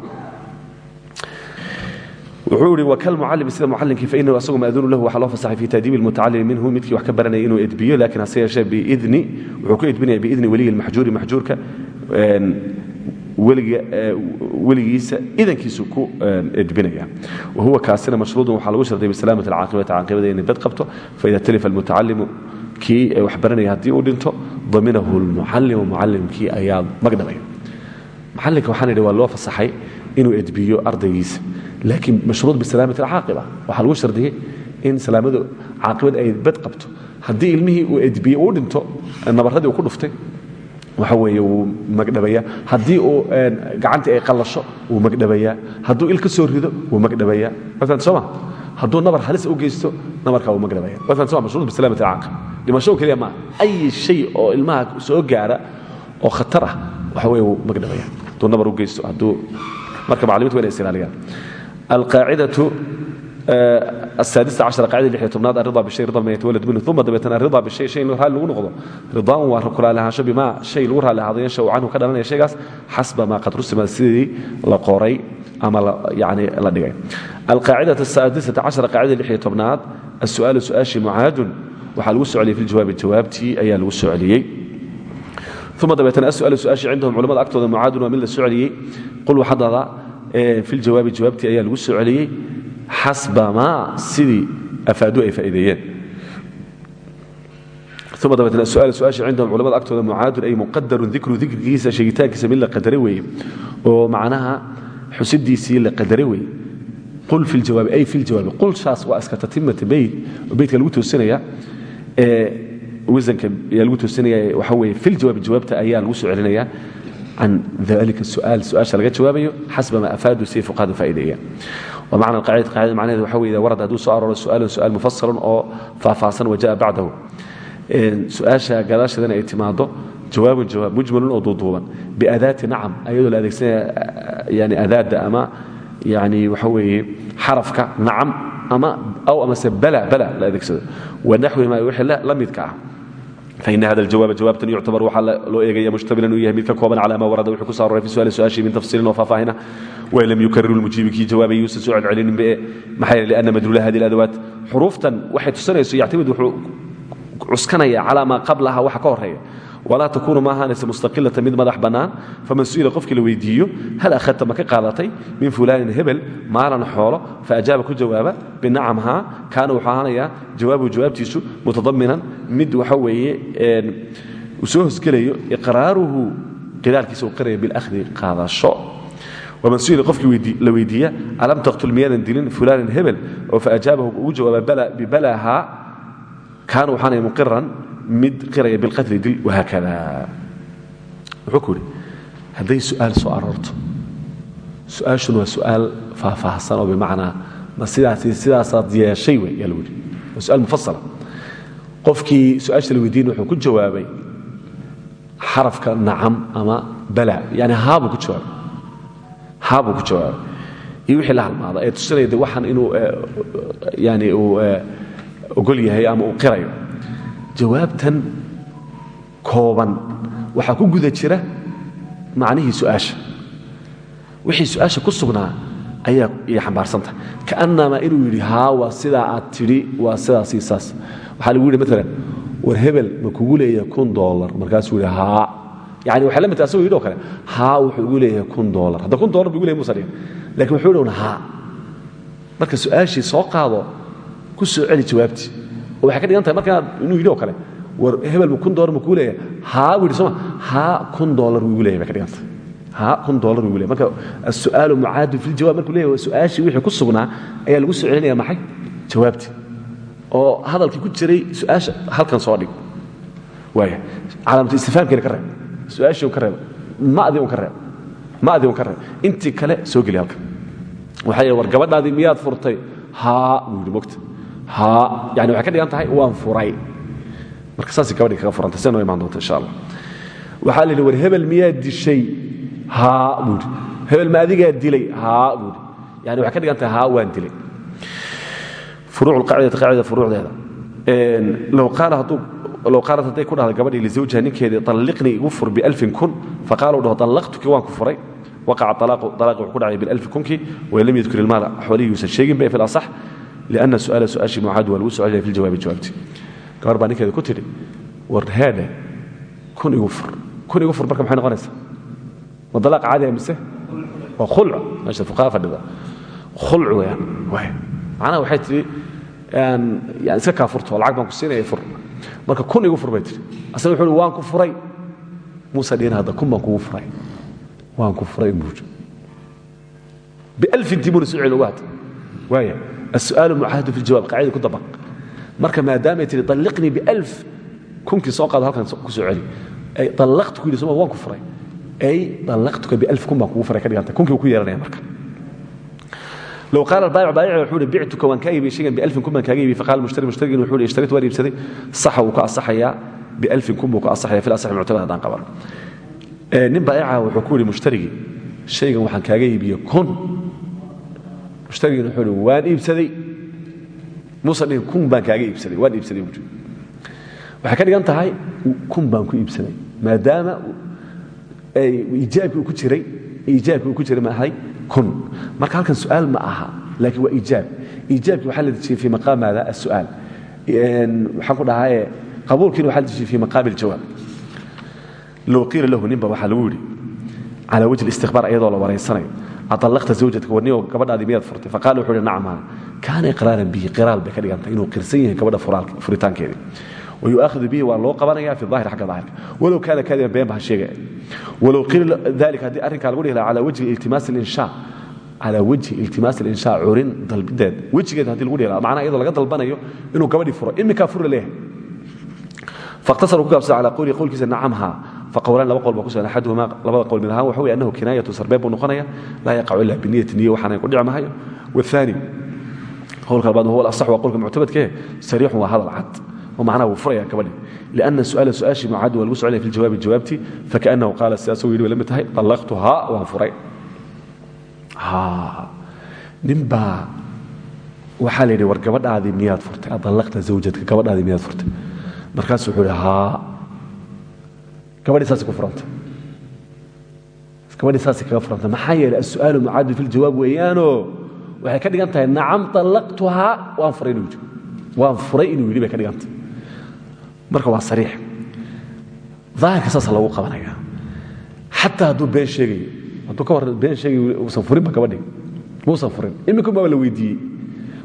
Wuxuu ihi wkalmucalimi sida mucallinkii fainahu asagu maaduunu lahu waxaa loo fasaxay fi taadiibi almutacalimi minhu. Midkii wax ka baranaya inuu edbiyo laakiin hase yeeshee biidni wuxuu ku edbinaya biidni weliyi lmaxjuuri maxjuurka weligiisa idankiisu ku edbinaya. Wahuwa kaasina mashruudun waxaa lagu sharday bisalaamat alcaaqibati caaqibada inay bad qabto faida talifa almutacalimu kii wax baranaya haddii uu dhinto daminahu lmucallimu mucallimkii ayaa magdhabaya mucallinka waxaan idhi waa loo fasaxay inuu edbiyo ardaygiisa. Laakiin mashruud bisalaamat alcaaqiba waxaa lagu shardiyey in salaamadu caaqibad ay bad qabto. Haddii ilmihii uu edbiye uu dhinto nabaradii uu ku dhuftay waxa weeye wuu magdhabayaa haddii uu gacantii ay qallasho wuu magdhabayaa hadduu il ka soo rido wuu magdhabayaa wafaan sooma hadduu nabar halis u geysto nabarkaa wuu magdhabaya wafaan soma mashruud bisalaamat alcaaqib dhimasho keliya maaha ay shay oo ilmaha soo gaara oo khatar ah waxa weeye wuu magdhabaya hadduu nabar u geysto hadduu marka macalimiintu waa inay asaadisa cashar qacida lixyo tobnaad arida bishay rida man yatawalad minhu uma dabeetana arida bishay shay inuu raalli lagu noqdo ridaan waa raalli ahaansho bimaa shay lagu raalli ahaado yanshaw canhu ka dhalanaya shaygaas xasba maa qad rusima sidii la qoray ama yani la dhigay alqaacida asaadisata cashar qaacida lixyo tobnaad asu'aalu su'aashii mucaadun waxaa lagu soceliyey fi ljawaabi jawaabtii ayaa lagu soceliyey uma dabeetana asu'aalu su'aashii cindahum culamada agtooda mucaadun waa mid la soceliyey qul waxadada fi ljawaabi jawaabtii ayaa lagu soceliyey xasba maa sidii afaadu ay faa'ideeyeen uma dabeetna su'aal su'aasha cindahum culamada agtooda mucaadun ay muqadarun dikru dikrigiisa sheegitaankiisa mid la qadare weeye oo macnaha xusidiisii la qadare weeye qul fi ljawaabi ay fi ljawaabi qulshaas waa iska tatimata beyt oo beytka lagu toosinaya ee wasanka ayaa lagu toosinaya waxa weeye fi ljawaabi jawaabta ayaa lagu soo celinaya can dalika su'aal su'aasha laga jawaabayo xasba maa afaadu si fuqahada faa'ideeyaan manaeed waa w warad hadduu soo arooro suaalan suaal mufasalan oo faahfaahsan waja'a bacdahu. Su'aasha gadaashadana ay timaado jawaabun jawaab mujmalun oo duuduuban. Biadaati nacam ayadoo la adeegsanaya yani adaada ama yani waxa weeye xarafka nacam ama aw amase bala bala la adeegsado. Wanaxwimaa wixii la midka ah faina hada jawaaba jawaabtan yuctabar waxaa loo eegaya mushtamila u yahay mid ka kooban calaa maa warada wuxuu ku saaroray fi suali su'aashii min tafsiirin oo faahfaahina wain lam yukariru lmujiibi kii jawaabay yuusan soo celcelinin bee maxaa yeele lianna madluula hadi adawaat xuruuftan waxay tusinayso yactimid wuxuu cuskanaya calaa maa qablaha waxa ka horreeya walaa takuunu ma ahaanaysa mustaqilatan mid madax bannaan. Faman su'ila qofkii la weydiiyo hal akhadta ma ka qaadatay? Min fulaanin hebel maalan xoolo. Faajaaba ku jawaaba binacam haa kaana wuxuu ahaanayaa jawaabuhu jawaabtiisu mutadaminan mid waxa weeye uu soo hosgelayo iqraaruhu qiraalkiisa uu qiraya bilahdi qaadasho. Waman su'ila qofkii la weydiiya alam taqtul miyaadan dilin fulaanin hebel oo faajaabahu ugu jawaaba bibalahaa kaana waxaanaya muqiran mid qiraya bilqatli dil wahaakada wuxuu ku yidhi hadday su'aal soo aroorto su'aashuna waa su'aal faahfaahsan oo bimacnaa ma sidaasi sidaasaad yeeshay wey yaa lagu yidhi. Waa su'aal mufasala qofkii wuxuu ku jawaabay xarafka nacam ama bala. Yani haabuu ku jawaabay. Haabuu ku jawaabay. Iyo wixii la halmaada ee tusinaya de waxaan inuu yani uu ogol yahay ama uu qirayo jawaabtan kooban waxaa ku guda jira macnihii su'aasha. Wixii su'aasha ku sugnaa ayaa iy xambaarsantahay kaanama inuu yidhi haa waa sidaa aad tidhi waa sidaas iyo saas. Waxaa lagu yidhi maalan war hebel ma kugu leeyahay kun dolar markaasuu yidhi haa. Yani waxay la midta asagoo yidhi o kale haa wuxuu igu leeyahay kun dolar hadda kun dolar bu igu leyahy musa dhihin laakiin wuxuu yidhi un haa. Marka su'aashii soo qaado ku soo celi jawaabtii waxay ka dhigan tahay markaa inuu yidhi oo kale war hebel ma kun dolar ma kugu leeyahay. Haa buu kun dolar igu leeyahay bay ka dhigan tahay. Haa kun dolar igu leeyahay. Marka asu'aalu mucaadu fi ljawab markuu leeyahay su'aashii wixii ku sugnaa ayaa lagu soo maxay? Jawaabtii oo hadalkii ku jiray su'aasha halkan soo dhig. Waaya calaamatu istifhaamkeena ka reeb. Su'aashii un ka reeb. Ma'dii un ka intii kale soo geli halkan. Waxaa yidhi war gabadhaadii miyaad furtay? Haa buu yidhi waxay ka dhigan tahay waan furay. Marka saasay gabadhii kaga furantay see noo imaan doonta insha allah waxaa la yidhi war hebel miyaad dishay? Haa buu yidhi. Hebel ma adigaa dilay? Haa buu yidhi. Yani waxay ka dhigan tahay haa waan dilay. Furuuc qaacidati qaacida furuucdeeda. Low qaala hadduu low qaalat hadday ku dhahdo gabadhii lizawjiha ninkeedii طalliqnii igu fur bialfin kun. Faqaala u dhaho طallaqtuki waan ku furay. Waqaca alaaqi wuxuu ku dhacay bialfi kunkii wain lam yadkur ilmaala xoolihii yuusan sheegin ba fi lasax lianna su'aala su'aashi mucaad waa lagu soo celinaya fi ljawaabi jawaabti gabar baa ninkeeda ku tidhi war heedhe kun igu fur kun igu fur marka maxay noqonaysaa ma dalaaq caadi ah mise waa khulc meesha fuqaha fadhida khulc weeyaan macnaha waxay tidhi yani iska kaa furto lacag baan ku siinaya fur marka kun igu fur bay tihi asna wuxuu uhi waan ku furay muusa dhihin hadda kun baan kugu furay waan ku furay buuj bialfin timuna soo celi ugu hadda waaya asuaal mucaahadu fijawaab qaacidai ku dabaq marka maadaamay tii alliqnii bialf kunkii soo qaado halkan ku soo celi allaqtu ku yidhi soma waan ku furay ay allaqtuka bialf kun baan kugu furay ka dhiganta kunkii ku yeeranaya marka low qaala baayic baayicna wuxuu ihi bictuka waan kaa iibiyey shaygan bialfin kun baan kaaga iibiyey faqaala mushtari mushtarigina wuxuu ihi ishtaraytu waan iibsaday saxa wuu ka asaxayaa bialfin kun buu ka asaxaya fil asaxi muctamad haddaan qabano nin baayica wuxuu ku yidhi mushtarigii shaygan waxaan kaaga iibiyey kun mushtarigin wuxuu yidhi waan iibsaday. Muusan dhihin kun baan kaaga iibsaday waan iibsaday buui waxay ka dhigan tahay kun baan ku iibsaday maadaama iijaabkii uu ku jiray iijaabkii uu ku jiray maahay kun. Marka halkan su'aal ma aha laakiin waa iijaab iijaabkii waxaa la dejiyey fii maqaam maada asu'aal waxaan ku dhahaye qabuulkiina waxaa la dejiyey fii maqaami aljawaab low qiila lahu ninba waxaa lagu yidhi calaa wajhi اlistikbaar iyadoo la waraysanayo aطallaqta zawjatka warniyo gabadhaadii miyaad furtay faqala wuxuu yidhi nacam kaana iqraaran bihi qiraal bay ka dhigantay inuu qirsan yahay gabadha furitaankeedii wayu'aahidu bihi waa loo qabanaya fi ahir xagga daahirka walow kaana kaadiban been ba ha sheegaya walow qiila dalika haddii arrinkaa lagu dhihi laha calaa wajhi iltimaas alinshaa calaa wajhi iltimaas alinshaa curin dalbideed wejigeed haddii lagu dhihi laha macnaha iyadoo laga dalbanayo inuu gabadhii furo iminkaa fur la leeyahay faاqtasaruu ku gaabsada calaa qowlihi qowlkiisa nacamha faqowlaan laba qol baa ku sugan axaduhumaa labada qowl mid waxa wey annahu kinaayatu sarbeeb buu noqonaya laa yaqacu ila biniyati niyo waxaanay ku dhici mahayo waani qowlka labaad huwa alasax waa qowlka muctabadkee sariixun waa hadal cad oo macnaha wuu furaya gabadhi lianna su'aala su'aashii mucaadu waa lagu soconaya fi ljawaabi jawaabtii fakaannahu qaala sidaasuu yidhi way la mid tahay طallaqtuhaa waan furay ninbaa waxaa la yidhi war gabadhaadii miyaad furtay adallaqta zawjadka gabadhaadii miyaad furtay markaasuu wuxuu haa gabadhii saasay ku furanta gabadhii saasay kaga furanta maxaa yeelay asu'aalu mucaadu fi ljawaab weeyaanoo waxay ka dhigan tahay nacam طallaqtuhaa waan furay inuu yidhi bay ka dhigan tahay marka waa sariix daahirka saasa lagu qabanaya xataa hadduu been sheegayo hadduu ka warran been sheegayo uusan furinba gabadhii muusan furin iminku baa la weydiiyey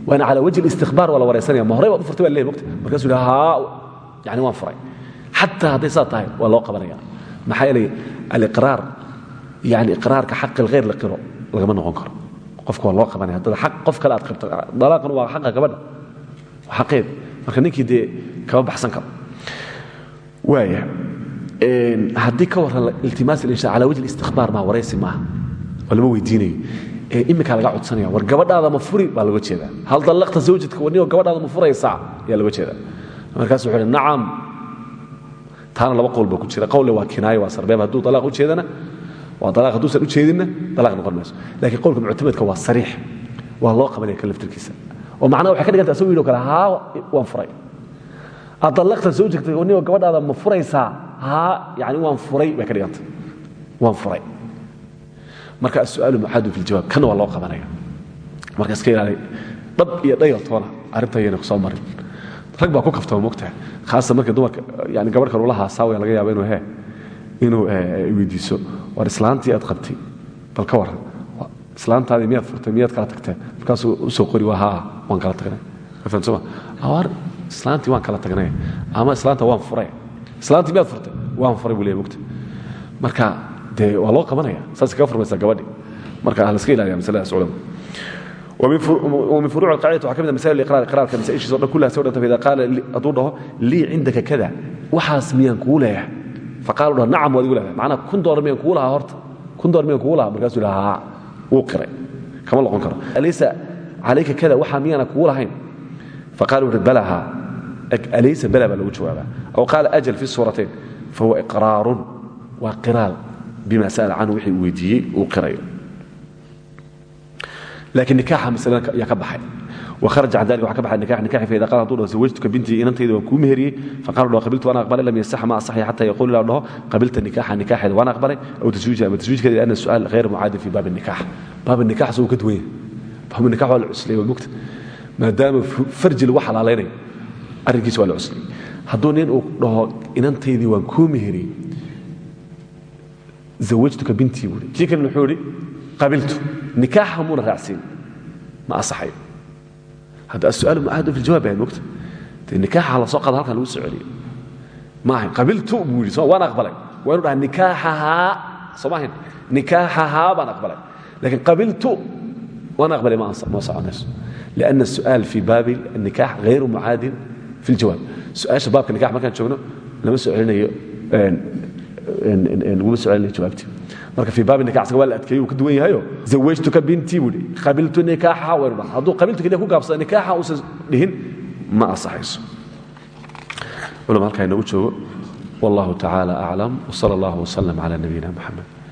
waana calaa wajhi اlistikbaar waa la waraysanaya ma horey baad u furtay baa leeyahy mogta markaasuu yidhi haa yani waan furay xataa hadday saa waa loo qabanaya maxaa yeelay aliqraar yani iqraarka xaqi alkhayr la qiro lagama noqon karo qofka waa loo qabanaya haddada aq qof kale aad qabto dalaaqan waa xaqa gabadha waa marka ninkii dee kama baxsan karo waaya haddii ka warran iltimaas alinsha calaa wajhi istikbaar maa waraysi maaha oo lama weydiinayo ee iminkaa laga codsanaya war gabadhaada ma furi baa loga jeedaa hal dallaqta zawjadka wanio gabadhaada ma furaysaa ayaa loga jeedaa markaas wuxuu hi nacam taana laba qowl baa ku jira qowle waa kinaayo waa sarbeeb. Hadduu dalaaq u jeedana waa dalaaq hadduusan u jeedinna dalaaq noqon mayso. Laakiin qowlka muctamadka waa sariix. Waa loo qabanaya ka laftirkiisa. Oo macnaha waxay ka dhiganta asagoo yidhi o kale haa waan furay. Aad dallaqta zawjadka wanio gabadhaada ma furaysaa? Haa yani waan furay bay ka dhiganta waan furay. Marka asu'aalu mucaadun fi ljawaab kana waa loo qabanaya marka iska ilaali dhab iyo dhayal toona arrinta ayayna ku soo marin rag baa ku kaftama mogtaha khaasatan marka dumarka yani gabadh kalula haasaawayan laga yaaba inuu he inuu weydiiso. War islaantii aad qabtay bal ka warran islaantaadii miyaad furtay miyaad kala tagteen? Markaasuu u soo qori waa haa waan kala tagnay. Faham soma awar islaantii waan kala tagnay. Ama islaanta waan furay. Islaantii miyaad furtay? Waan furay buu leeyahy mogta marka dee waa loo qabanaya saasay kaga furmaysaa gabadhi. Marka laska ilaaliya masaladaas culama min furuuc qacida waa ka mid masail raarka masaaishiis o dhan kullahaas o dhan tafida qaala hadduu dhaho lii cindaka kada waxaas miyaan kuu leeyahay? Faqaalu dhaho nacam waad igu leedahay macnaa kun doolar miyaan kugu lahaa horta? Kun doolar miyaan kugu lahaa? Markaasuu dhaha haa wuu qiray. Kama noqon karo. Alaysa calayka kada waxaa miyaana kugu lahayn? Faqaala wuxu bala haa alaysa bala baa lagu jawaabaa. Aw qaala ajal fi suuratayn fahuwa iqraarun. Waa qiraal bima sa'ala canhu wixii uu weydiiyey uu qirayo laakiin nikaaxa masalada yaa ka baxay waharaja can dalik waxa ka baxay nikax nikaxi faida qaal hadduu dhaho zawajtuka bintii inantayda waan kuu meheriyey faqala dhaho qabiltu ana aqbalay lam yasax ma asaxi xata yaquul ilaa dhaho qabilta nikaxa nikaxeeda waan aqbalay aw taswiija ama taswiijkeeda ana su'aal ghayr mucaadin fi baabi nikax baabi nikax soo ka duwaya baabu nikax waa la cuslay waa mugta maadaama farji lagu xalaalaynayo arrinkiisa waa la cuslay hadduu nin uu dhaho inantaydii waan kuu meheriyey zawajtuka bintii buuri kii kalena wuxuu idhi بنتي ولي كيف كان الحوري قبلته نكاحها مو راسين ما أصحي هذا السؤال معاد في الجواب يعني وقت النكاح على سوق هذا كان السعودية ما هي قبلته بولي سواء وانا أقبلك وانا نكاحها صباحين نكاحها وانا أقبلك لكن قبلت وانا أقبل ما ما صار الناس لأن السؤال في باب النكاح غير معاد في الجواب سؤال شباب النكاح ما كان شغله لما سؤالنا نقول سؤال جوابتي marka fi baab nikah waa la adkeeyo ka duwan yahayo zawajtuka binti budi qabiltu nikaha wa ruba hadu qabiltu kaliya ku gaabsada nikaha uu dhihin ma asaxayso wala halka inoo joogo wallahu ta'ala a'lam wa sallallahu wa sallam ala nabiyina muhammad